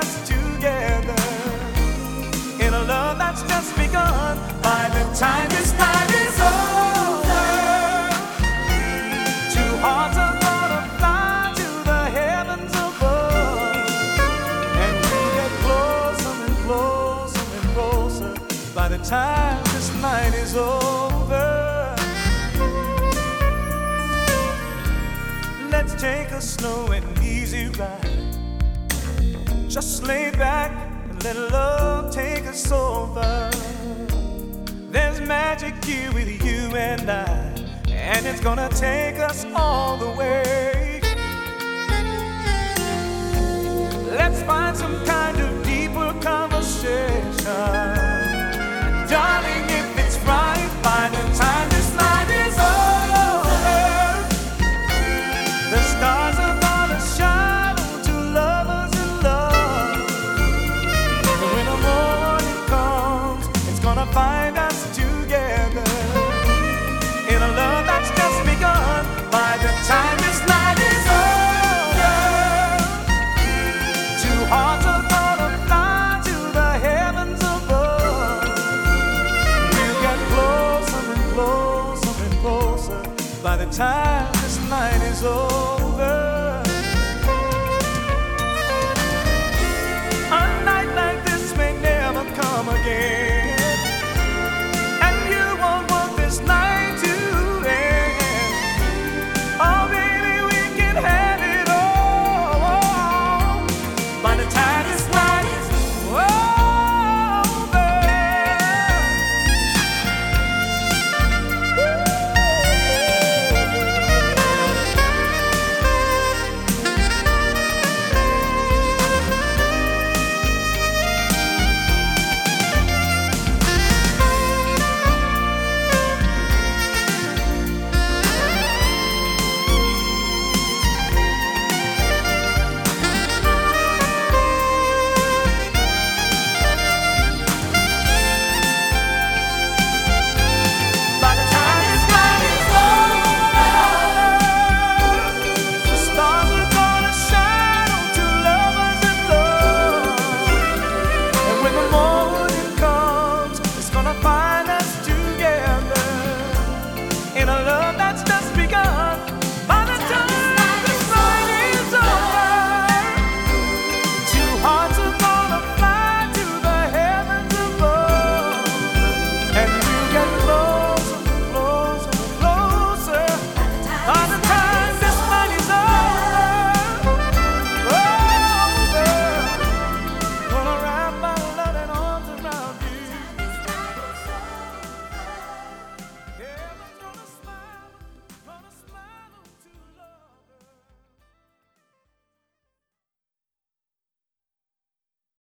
us together in a love that's just begun. By the time this night is over, two hearts are gonna fly to the heavens above, and we'll get closer and closer and closer. By the time this night is over. Let's take a slow and easy ride. Just lay back and let love take us over. There's magic here with you and I, and it's gonna take us all the way. Let's find some kind of deeper conversation. Darling, the time this night is over.